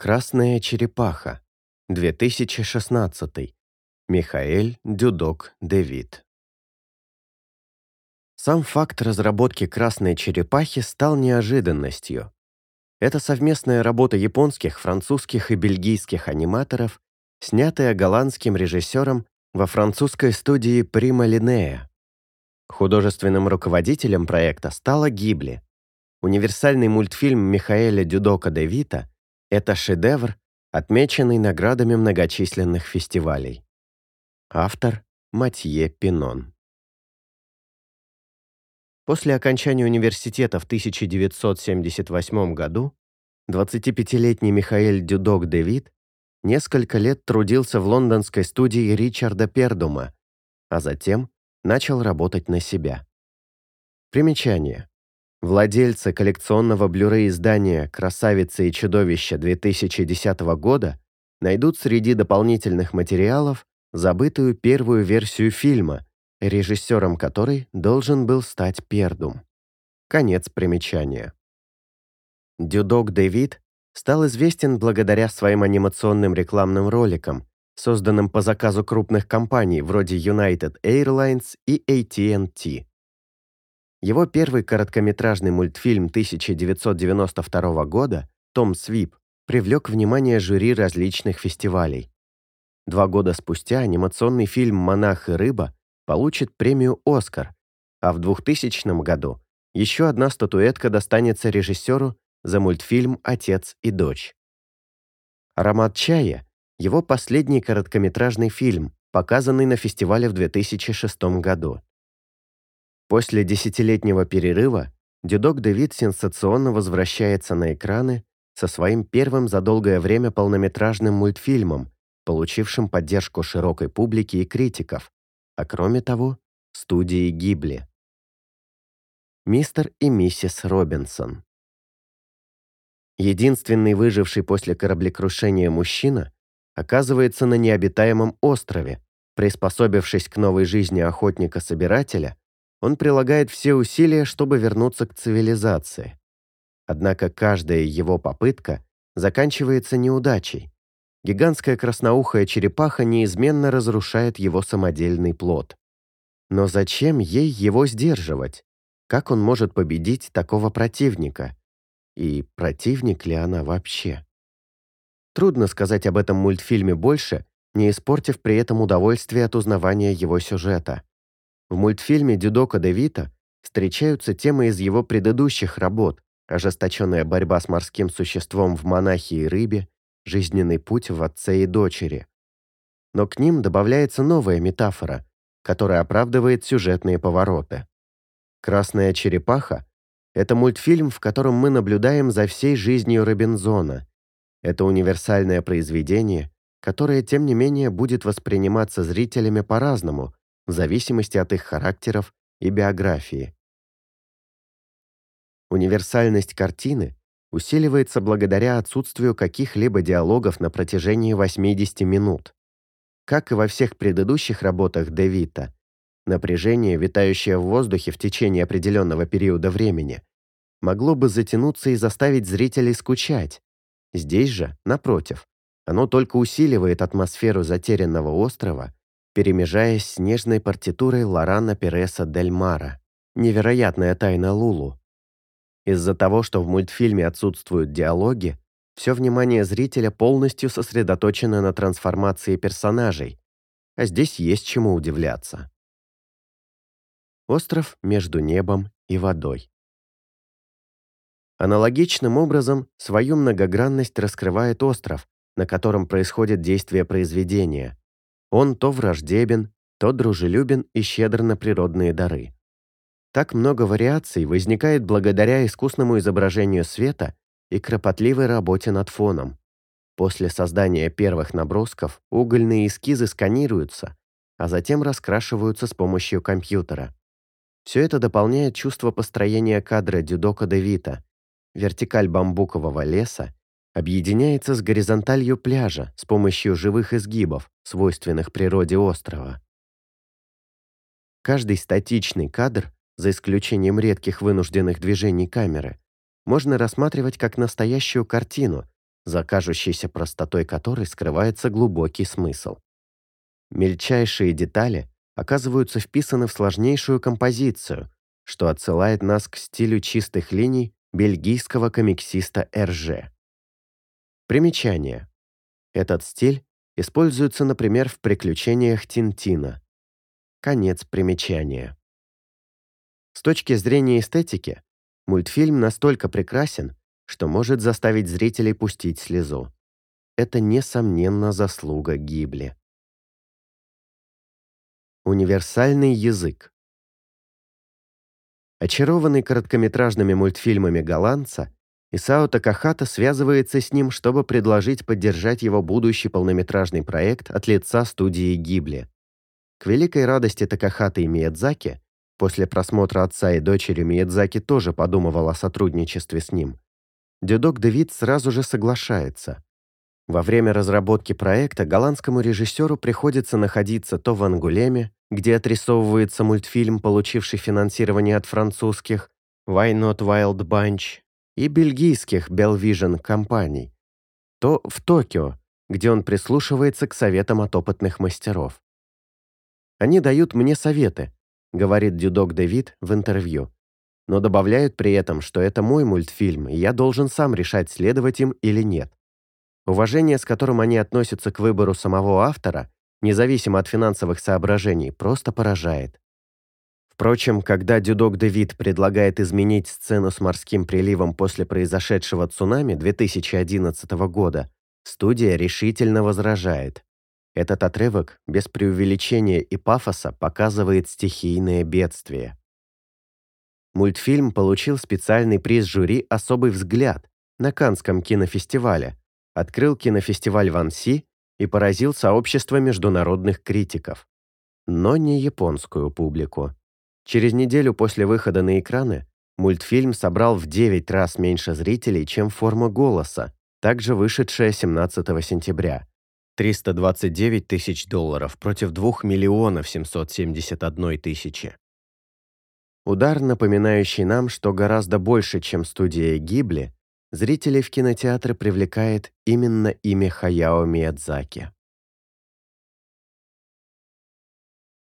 Красная черепаха. 2016. Михаэль Дюдок Дэвид. Сам факт разработки красной черепахи стал неожиданностью. Это совместная работа японских, французских и бельгийских аниматоров, снятая голландским режиссером во французской студии Прима Линея. Художественным руководителем проекта стала Гибли. Универсальный мультфильм Михаэля Дюдока Дэвита это шедевр, отмеченный наградами многочисленных фестивалей. Автор Матье Пинон. После окончания университета в 1978 году 25-летний Михаэль Дюдок Дэвид несколько лет трудился в лондонской студии Ричарда Пердума, а затем начал работать на себя. Примечание. Владельцы коллекционного Blu-ray издания «Красавица и чудовище» 2010 года найдут среди дополнительных материалов забытую первую версию фильма, режиссером которой должен был стать Пердум. Конец примечания. Дюдок Дэвид стал известен благодаря своим анимационным рекламным роликам, созданным по заказу крупных компаний вроде United Airlines и AT&T. Его первый короткометражный мультфильм 1992 года «Том Свип» привлек внимание жюри различных фестивалей. Два года спустя анимационный фильм «Монах и рыба» получит премию «Оскар», а в 2000 году еще одна статуэтка достанется режиссеру за мультфильм «Отец и дочь». «Аромат чая» — его последний короткометражный фильм, показанный на фестивале в 2006 году. После десятилетнего перерыва Дюдок Дэвид сенсационно возвращается на экраны со своим первым за долгое время полнометражным мультфильмом, получившим поддержку широкой публики и критиков, а кроме того, студии Гибли. Мистер и миссис Робинсон. Единственный выживший после кораблекрушения мужчина оказывается на необитаемом острове, приспособившись к новой жизни охотника-собирателя он прилагает все усилия, чтобы вернуться к цивилизации. Однако каждая его попытка заканчивается неудачей. Гигантская красноухая черепаха неизменно разрушает его самодельный плод. Но зачем ей его сдерживать? Как он может победить такого противника? И противник ли она вообще? Трудно сказать об этом мультфильме больше, не испортив при этом удовольствие от узнавания его сюжета. В мультфильме Дюдока де Вита встречаются темы из его предыдущих работ, ожесточенная борьба с морским существом в монахе и рыбе, жизненный путь в отце и дочери. Но к ним добавляется новая метафора, которая оправдывает сюжетные повороты. «Красная черепаха» — это мультфильм, в котором мы наблюдаем за всей жизнью Робинзона. Это универсальное произведение, которое, тем не менее, будет восприниматься зрителями по-разному, в зависимости от их характеров и биографии. Универсальность картины усиливается благодаря отсутствию каких-либо диалогов на протяжении 80 минут. Как и во всех предыдущих работах Девита, напряжение, витающее в воздухе в течение определенного периода времени, могло бы затянуться и заставить зрителей скучать. Здесь же, напротив, оно только усиливает атмосферу затерянного острова перемежаясь с нежной партитурой Лорана Переса Дель Мара «Невероятная тайна Лулу». Из-за того, что в мультфильме отсутствуют диалоги, все внимание зрителя полностью сосредоточено на трансформации персонажей, а здесь есть чему удивляться. Остров между небом и водой. Аналогичным образом свою многогранность раскрывает остров, на котором происходит действие произведения. Он то враждебен, то дружелюбен и щедр на природные дары. Так много вариаций возникает благодаря искусному изображению света и кропотливой работе над фоном. После создания первых набросков угольные эскизы сканируются, а затем раскрашиваются с помощью компьютера. Все это дополняет чувство построения кадра Дюдока де Вита, вертикаль бамбукового леса объединяется с горизонталью пляжа с помощью живых изгибов, свойственных природе острова. Каждый статичный кадр, за исключением редких вынужденных движений камеры, можно рассматривать как настоящую картину, за кажущейся простотой которой скрывается глубокий смысл. Мельчайшие детали оказываются вписаны в сложнейшую композицию, что отсылает нас к стилю чистых линий бельгийского комиксиста Эрже. Примечание. Этот стиль используется, например, в «Приключениях Тинтина». Конец примечания. С точки зрения эстетики, мультфильм настолько прекрасен, что может заставить зрителей пустить слезу. Это, несомненно, заслуга Гибли. Универсальный язык. Очарованный короткометражными мультфильмами голландца, Исао Такахата связывается с ним, чтобы предложить поддержать его будущий полнометражный проект от лица студии Гибли. К великой радости Такахата и Миядзаки, после просмотра отца и дочери Миядзаки тоже подумывал о сотрудничестве с ним. Дюдок Дэвид сразу же соглашается. Во время разработки проекта голландскому режиссеру приходится находиться то в Ангулеме, где отрисовывается мультфильм, получивший финансирование от французских Why Not Wild Bunch и бельгийских Bell Vision компаний, то в Токио, где он прислушивается к советам от опытных мастеров. «Они дают мне советы», — говорит Дюдок Дэвид в интервью, но добавляют при этом, что это мой мультфильм, и я должен сам решать, следовать им или нет. Уважение, с которым они относятся к выбору самого автора, независимо от финансовых соображений, просто поражает. Впрочем, когда Дюдок Дэвид предлагает изменить сцену с морским приливом после произошедшего цунами 2011 года, студия решительно возражает. Этот отрывок, без преувеличения и пафоса, показывает стихийное бедствие. Мультфильм получил специальный приз жюри «Особый взгляд» на Канском кинофестивале, открыл кинофестиваль в Анси и поразил сообщество международных критиков. Но не японскую публику. Через неделю после выхода на экраны мультфильм собрал в 9 раз меньше зрителей, чем «Форма голоса», также вышедшая 17 сентября. 329 тысяч долларов против 2 миллионов 771 тысячи. Удар, напоминающий нам, что гораздо больше, чем студия Гибли, зрителей в кинотеатры привлекает именно имя Хаяо Миядзаки.